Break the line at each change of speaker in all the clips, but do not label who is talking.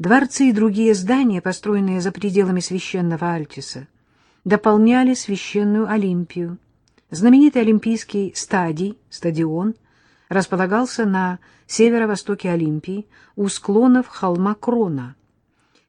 Дворцы и другие здания, построенные за пределами священного Альтиса, дополняли священную Олимпию. Знаменитый Олимпийский стадий, стадион, располагался на северо-востоке Олимпии, у склонов холма Крона.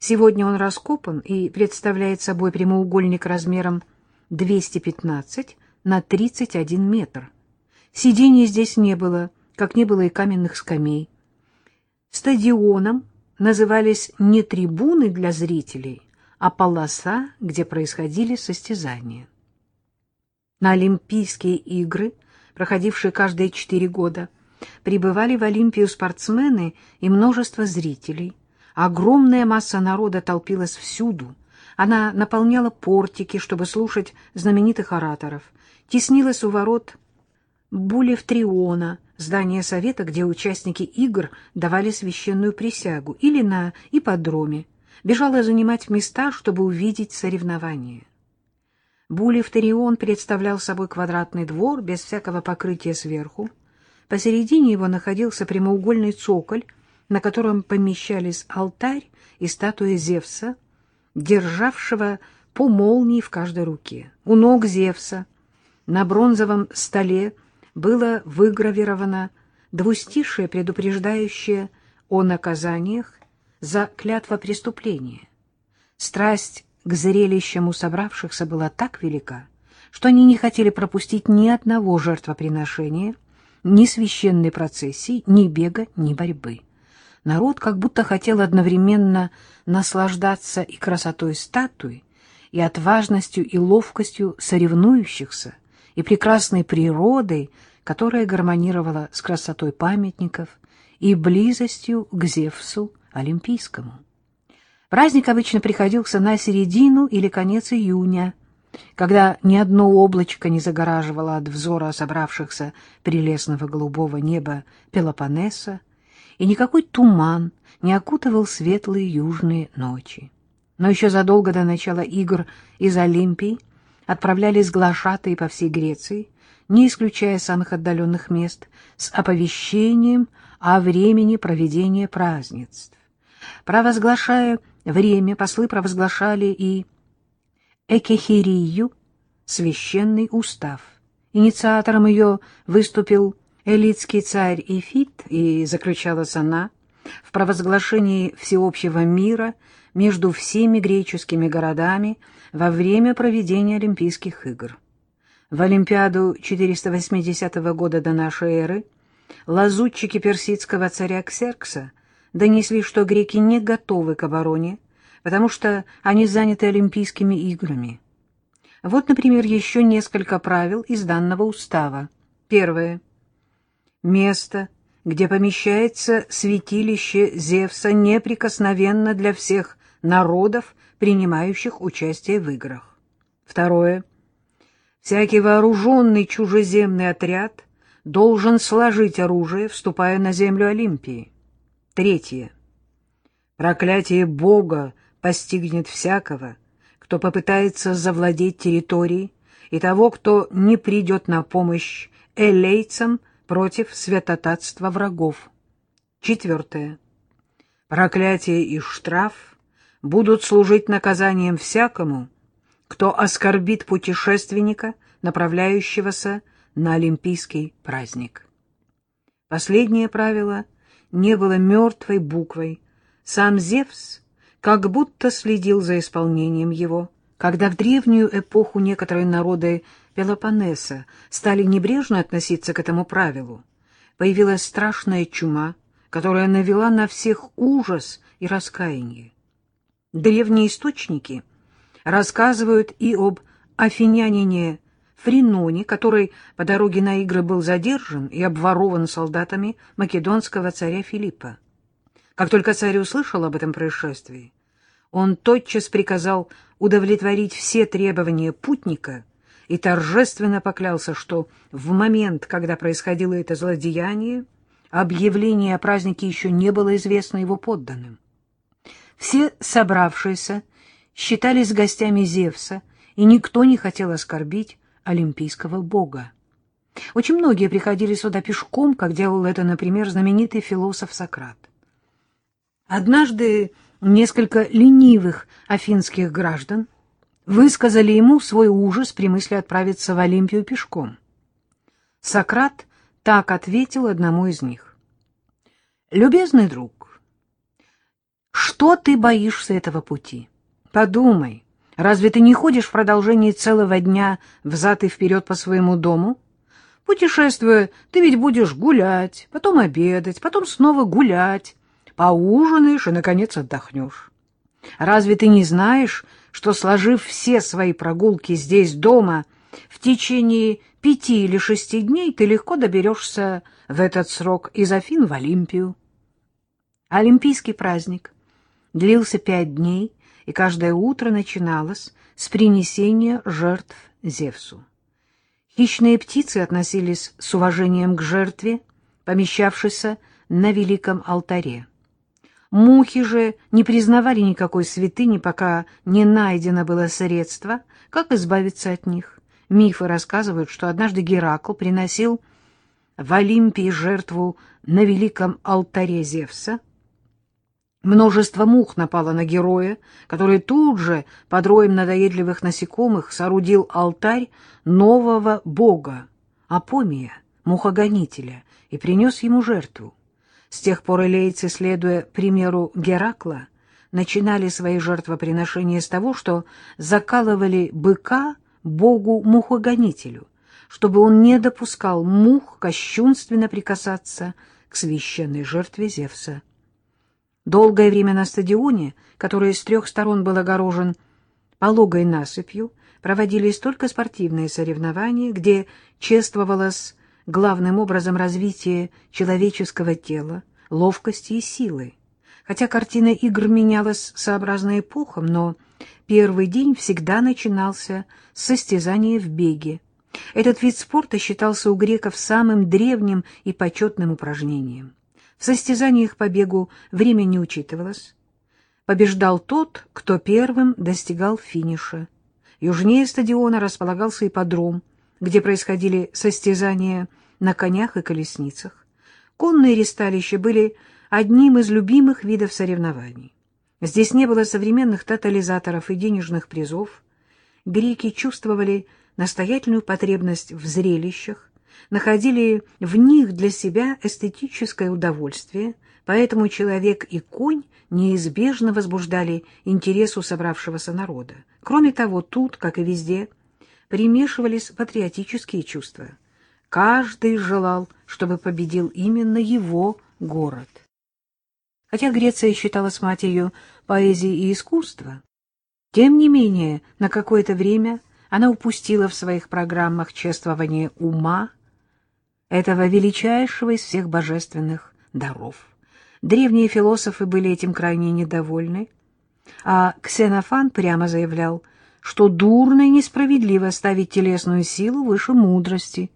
Сегодня он раскопан и представляет собой прямоугольник размером 215 на 31 метр. Сидений здесь не было, как не было и каменных скамей. Стадионом назывались не трибуны для зрителей, а полоса, где происходили состязания. На Олимпийские игры, проходившие каждые четыре года, прибывали в Олимпию спортсмены и множество зрителей. Огромная масса народа толпилась всюду. Она наполняла портики, чтобы слушать знаменитых ораторов, теснилась у ворот Булевтриона, здания совета, где участники игр давали священную присягу, или на ипподроме, бежала занимать места, чтобы увидеть соревнования. Булевтрион представлял собой квадратный двор без всякого покрытия сверху, Посередине его находился прямоугольный цоколь, на котором помещались алтарь и статуя Зевса, державшего по молнии в каждой руке. У ног Зевса на бронзовом столе было выгравировано двустишее, предупреждающее о наказаниях за клятва преступления. Страсть к зрелищам у собравшихся была так велика, что они не хотели пропустить ни одного жертвоприношения — ни священной процессии, ни бега, ни борьбы. Народ как будто хотел одновременно наслаждаться и красотой статуи, и отважностью и ловкостью соревнующихся, и прекрасной природой, которая гармонировала с красотой памятников и близостью к Зевсу Олимпийскому. Праздник обычно приходился на середину или конец июня, когда ни одно облачко не загораживало от взора собравшихся прелестного голубого неба Пелопоннеса, и никакой туман не окутывал светлые южные ночи. Но еще задолго до начала игр из Олимпии отправлялись глашатые по всей Греции, не исключая самых отдаленных мест, с оповещением о времени проведения празднеств. Провозглашая время, послы провозглашали и Экехирию, священный устав. Инициатором ее выступил элитский царь Ифит, и заключалась она в провозглашении всеобщего мира между всеми греческими городами во время проведения Олимпийских игр. В Олимпиаду 480 года до нашей эры лазутчики персидского царя Ксеркса донесли, что греки не готовы к обороне, потому что они заняты Олимпийскими играми. Вот, например, еще несколько правил из данного устава. Первое. Место, где помещается святилище Зевса, неприкосновенно для всех народов, принимающих участие в играх. Второе. Всякий вооруженный чужеземный отряд должен сложить оружие, вступая на землю Олимпии. Третье. Проклятие Бога постигнет всякого, кто попытается завладеть территорией, и того, кто не придет на помощь элейцам против святотатства врагов. Четвертое. Проклятие и штраф будут служить наказанием всякому, кто оскорбит путешественника, направляющегося на олимпийский праздник. Последнее правило не было мертвой буквой. Сам Зевс как будто следил за исполнением его. Когда в древнюю эпоху некоторые народы Пелопоннеса стали небрежно относиться к этому правилу, появилась страшная чума, которая навела на всех ужас и раскаяние. Древние источники рассказывают и об афинянине Фриноне, который по дороге на игры был задержан и обворован солдатами македонского царя Филиппа. Как только царь услышал об этом происшествии, он тотчас приказал удовлетворить все требования путника и торжественно поклялся, что в момент, когда происходило это злодеяние, объявление о празднике еще не было известно его подданным. Все собравшиеся считались гостями Зевса, и никто не хотел оскорбить олимпийского бога. Очень многие приходили сюда пешком, как делал это, например, знаменитый философ Сократ. Однажды несколько ленивых афинских граждан высказали ему свой ужас при мысли отправиться в Олимпию пешком. Сократ так ответил одному из них. «Любезный друг, что ты боишься этого пути? Подумай, разве ты не ходишь в продолжении целого дня взад и вперед по своему дому? Путешествуя, ты ведь будешь гулять, потом обедать, потом снова гулять, поужинаешь и, наконец, отдохнешь. Разве ты не знаешь, что, сложив все свои прогулки здесь дома, в течение пяти или шести дней ты легко доберешься в этот срок из Афин в Олимпию? Олимпийский праздник длился пять дней, и каждое утро начиналось с принесения жертв Зевсу. Хищные птицы относились с уважением к жертве, помещавшейся на великом алтаре. Мухи же не признавали никакой святыни, пока не найдено было средство, как избавиться от них. Мифы рассказывают, что однажды Геракл приносил в Олимпии жертву на великом алтаре Зевса. Множество мух напало на героя, который тут же под роем надоедливых насекомых соорудил алтарь нового бога, Апомия, мухогонителя, и принес ему жертву. С тех пор элейцы, следуя примеру Геракла, начинали свои жертвоприношения с того, что закалывали быка богу-мухогонителю, чтобы он не допускал мух кощунственно прикасаться к священной жертве Зевса. Долгое время на стадионе, который с трех сторон был огорожен пологой насыпью, проводились только спортивные соревнования, где чествовалось главным образом развитие человеческого тела, ловкости и силы. Хотя картина игр менялась сообразно эпохам, но первый день всегда начинался с состязания в беге. Этот вид спорта считался у греков самым древним и почетным упражнением. В состязаниях по бегу время не учитывалось. Побеждал тот, кто первым достигал финиша. Южнее стадиона располагался ипподром, где происходили состязания на конях и колесницах. Конные ресталища были одним из любимых видов соревнований. Здесь не было современных тотализаторов и денежных призов. Греки чувствовали настоятельную потребность в зрелищах, находили в них для себя эстетическое удовольствие, поэтому человек и конь неизбежно возбуждали интерес у собравшегося народа. Кроме того, тут, как и везде, примешивались патриотические чувства. Каждый желал, чтобы победил именно его город. Хотя Греция считалась матерью поэзии и искусства, тем не менее на какое-то время она упустила в своих программах чествование ума, этого величайшего из всех божественных даров. Древние философы были этим крайне недовольны, а Ксенофан прямо заявлял, что дурно и несправедливо ставить телесную силу выше мудрости.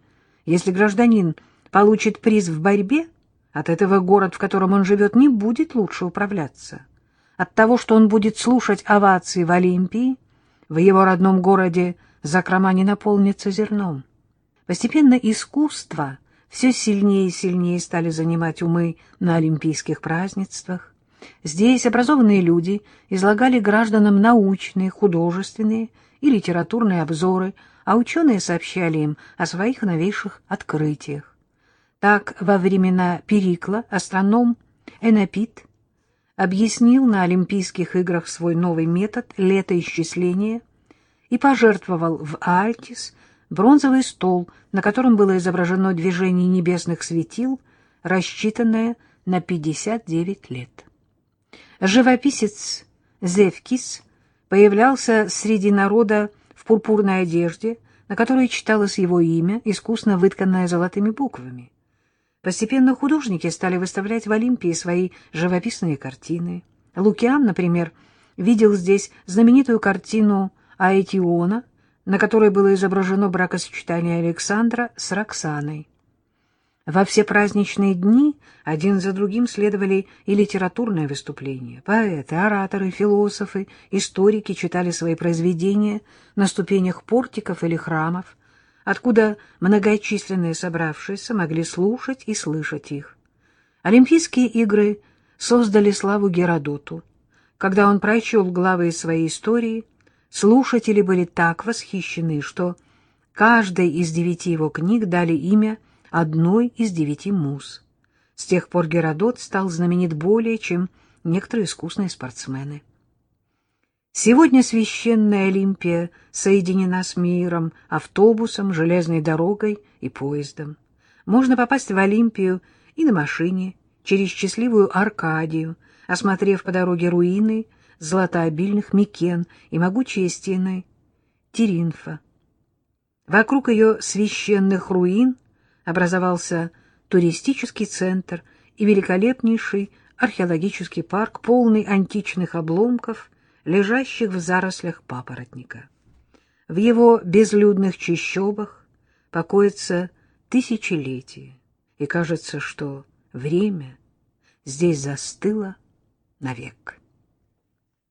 Если гражданин получит приз в борьбе, от этого город, в котором он живет, не будет лучше управляться. От того, что он будет слушать овации в Олимпии, в его родном городе закрома не наполнится зерном. Постепенно искусство все сильнее и сильнее стали занимать умы на олимпийских празднествах. Здесь образованные люди излагали гражданам научные, художественные и литературные обзоры, а ученые сообщали им о своих новейших открытиях. Так, во времена Перикла астроном Энопит объяснил на Олимпийских играх свой новый метод летоисчисления и пожертвовал в Альтис бронзовый стол, на котором было изображено движение небесных светил, рассчитанное на 59 лет. Живописец Зевкис появлялся среди народа в пурпурной одежде, на которой читалось его имя, искусно вытканное золотыми буквами. Постепенно художники стали выставлять в Олимпии свои живописные картины. Лукиан, например, видел здесь знаменитую картину Аэтиона на которой было изображено бракосочетание Александра с Роксаной. Во все праздничные дни один за другим следовали и литературные выступления. Поэты, ораторы, философы, историки читали свои произведения на ступенях портиков или храмов, откуда многочисленные собравшиеся могли слушать и слышать их. Олимпийские игры создали славу Геродоту, Когда он прочел главы своей истории, слушатели были так восхищены, что каждой из девяти его книг дали имя одной из девяти муз. С тех пор Геродот стал знаменит более, чем некоторые искусные спортсмены. Сегодня священная Олимпия соединена с миром, автобусом, железной дорогой и поездом. Можно попасть в Олимпию и на машине, через счастливую Аркадию, осмотрев по дороге руины золотообильных Микен и могучие стены Теринфа. Вокруг ее священных руин образовался туристический центр и великолепнейший археологический парк, полный античных обломков, лежащих в зарослях папоротника. В его безлюдных чащобах покоится тысячелетие, и кажется, что время здесь застыло навек.